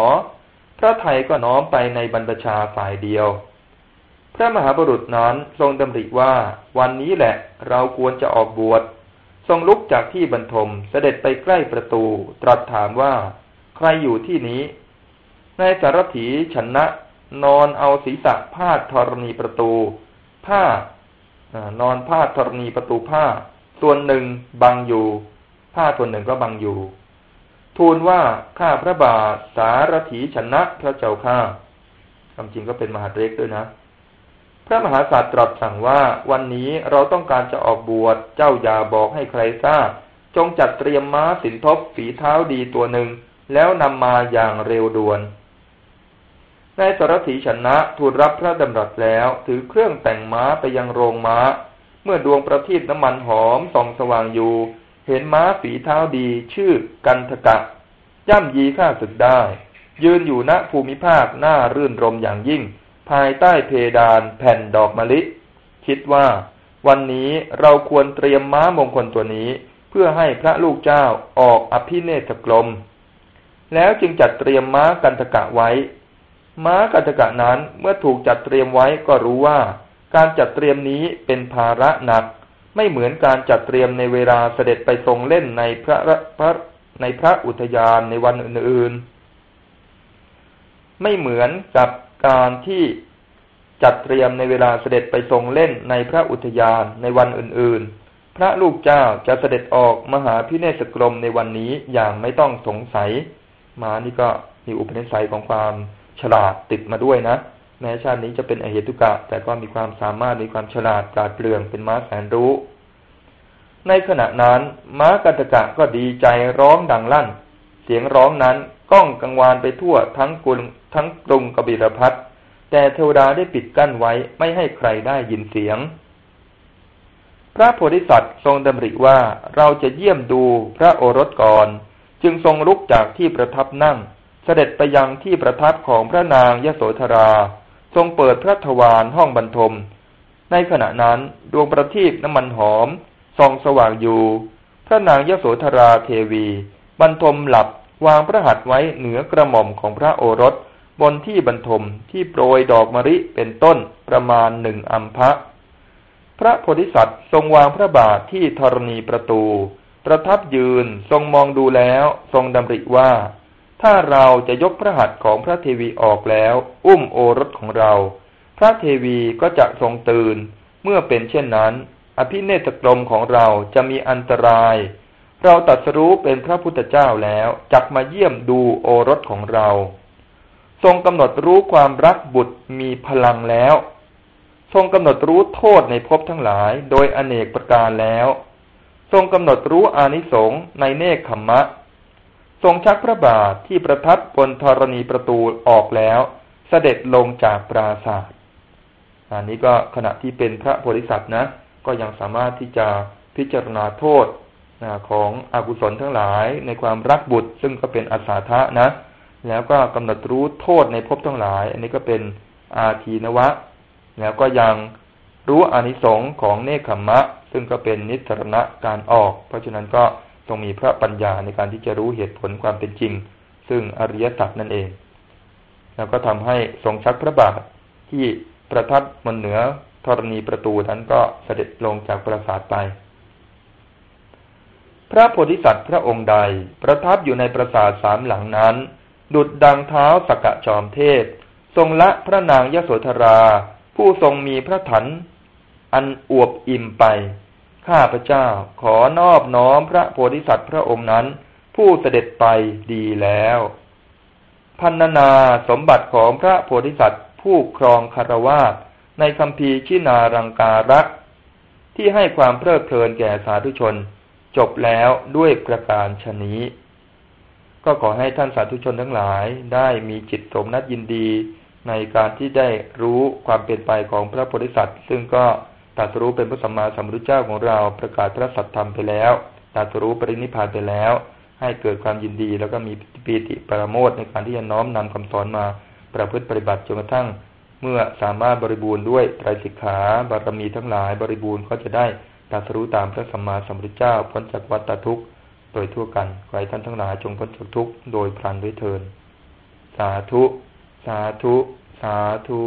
พระไทยก็น้อมไปในบรรพชาฝ่ายเดียว พระมหาบุรุษนั้นทรงดำริว่าวันนี้แหละเราควรจะออกบวชทรงลุกจากที่บรรทมเสด็จไปใกล้ประตู ตรัสถามว่า ใครอยู่ที่นี้ในสารถีชนะ นอนเอาศีรษะพาดธรณีประตู ผ้านอนพาดธรณีประตูผ้า ส่วนหนึ่งบังอยู่ ผ้าส่วนหนึ่งก็บังอยู่ ทูลว่าข้าพระบาทสารถีชนะพระเจ้าข้าคำจริงก็เป็นมหาเรกด้วยนะ พระมหาศาสตร์ตรัสสั่งว่าวันนี้เราต้องการจะออกบวชเจ้าอย่าบอกให้ใครทราบจงจัดเตรียมม้าสินทบฝีเท้าดีตัวหนึ่ง แล้วนำมาอย่างเร็วด่วนนายสรถีชนะทูลรับพระดำรัสแล้ว ถือเครื่องแต่งม้าไปยังโรงม้า เมื่อดวงประทีปน้ำมันหอมส่องสว่างอยู่ เห็นม้าฝีเท้าดีชื่อกันทกะ ย่ำยีข้าศึกได้ ยืนอยู่ณภูมิภาคหน้ารื่นรมอย่างยิ่ง ภายใต้เพดานแผ่นดอกมะลิ คิดว่า วันนี้เราควรเตรียมม้ามงคลตัวนี้ เพื่อให้พระลูกเจ้าออกอภิเนศกลม แล้วจึงจัดเตรียมม้ากันทกะไว้ ม้ากัจกะนั้นเมื่อถูกจัดเตรียมไว้ก็รู้ว่า การจัดเตรียมนี้เป็นภาระหนัก ไม่เหมือนการจัดเตรียมในเวลาเสด็จไปทรงเล่นในพระพระในพระอุทยานในวันอื่นๆ ไม่เหมือนกับการที่จัดเตรียมในเวลาเสด็จไปทรงเล่นในพระอุทยานในวันอื่นๆ พระลูกเจ้าจะเสด็จออกมหาพิเนศกรมในวันนี้อย่างไม่ต้องสงสัย มานี่ก็มีอุปนิสัยของความฉลาดติดมาด้วยนะ แม้ชาตินี้จะเป็นอเหตุกะ แต่ก็มีความสามารถมีความฉลาดปราดเปรื่อง เป็นม้าแสนรู้ ในขณะนั้นม้ากัตกะก็ดีใจร้องดังลั่น เสียงร้องนั้นก้องกังวานไปทั่วทั้งกรุงทั้งกรุงกบิลพัทแต่เทวดาได้ปิดกั้นไว้ไม่ให้ใครได้ยินเสียง พระโพธิสัตว์ทรงดำริว่าเราจะเยี่ยมดูพระโอรสก่อน จึงทรงลุกจากที่ประทับนั่ง เสด็จไปยังที่ประทับของพระนางยโสธรา ทรงเปิดพระทวารห้องบรรทม ในขณะนั้นดวงประทีปน้ำมันหอมส่องสว่างอยู่ พระนางยโสธราเทวี บรรทมหลับวางพระหัตถ์ไว้เหนือกระหม่อมของพระโอรส บนที่บรรทมที่โปรยดอกมะริเป็นต้นประมาณหนึ่งอัมพะ พระโพธิสัตว์ทรงวางพระบาทที่ธรณีประตู ประทับยืนทรงมองดูแล้ว ทรงดำริว่า ถ้าเราจะยกพระหัตถ์ของพระเทวีออกแล้ว อุ้มโอรสของเรา พระเทวีก็จะทรงตื่น เมื่อเป็นเช่นนั้น อภิเนตกรมของเราจะมีอันตราย เราตัดสรู้เป็นพระพุทธเจ้าแล้วจักมาเยี่ยมดูโอรสของเรา ทรงกำหนดรู้ความรักบุตรมีพลังแล้ว ทรงกำหนดรู้โทษในภพทั้งหลาย โดยอเนกประการแล้ว ทรงกำหนดรู้อานิสงส์ในเนคขมมะ ทรงชักพระบาทที่ประทับบนธรณีประตูออกแล้ว เสด็จลงจากปราศาสตร์อันนี้ก็ขณะที่เป็นพระโพธิสัตว์นะ ก็ยังสามารถที่จะพิจารณาโทษของอกุศลทั้งหลายในความรักบุตร ซึ่งก็เป็นอาสาทะนะ แล้วก็กำหนดรู้โทษในภพทั้งหลาย อันนี้ก็เป็นอาทีนวะ แล้วก็ยังรู้อนิสงค์ของเนคขมมะ ซึ่งก็เป็นนิสรณะการออก เพราะฉะนั้นก็ ต้องมีพระปัญญาในการที่จะรู้เหตุผลความเป็นจริง ซึ่งอริยสัจนั่นเอง แล้วก็ทำให้ทรงชักพระบาทที่ประทับบนเหนือธรณีประตูนั้นก็เสด็จลงจากปราสาทไป พระโพธิสัตว์พระองค์ใดประทับอยู่ในปราสาทสามหลังนั้น ดุดดังเท้าสกะจอมเทพ ทรงละพระนางยโสธรา ผู้ทรงมีพระถัน อันอวบอิ่มไป ข้าพเจ้าขอนอบน้อมพระโพธิสัตว์พระองค์นั้น ผู้เสด็จไปดีแล้ว พันนาสมบัติของพระโพธิสัตว์ผู้ครองคารวาสในคำพีชินารังการะที่ให้ความเพลิดเพลินแก่สาธุชน จบแล้วด้วยประการชนี้ ก็ขอให้ท่านสาธุชนทั้งหลายได้มีจิตสมนัดยินดีในการที่ได้รู้ความเป็นไปของพระโพธิสัตว์ ซึ่งก็ ตัดรู้เป็นพระสัมมาสัมพุทธเจ้าของเราประกาศพระสัตธรรมไปแล้วตัดรู้ปรินิพานไปแล้ว ให้เกิดความยินดี แล้วก็มีปีติปราโมทในการที่จะน้อมนำคำสอนมาประพฤติปฏิบัติจนกระทั่ง เมื่อสามารถบริบูรณ์ด้วยไตรสิกขาบารมีทั้งหลายบริบูรณ์ก็จะได้ตัสรู้ตามพระสัมมาสัมพุทธเจ้าพ้นจากวัฏทุกข์โดยทั่วกันขอให้ท่านทั้งหลายจงพ้นจากทุกข์โดยพลันด้วยเทินสาธุ สาธุ สาธุ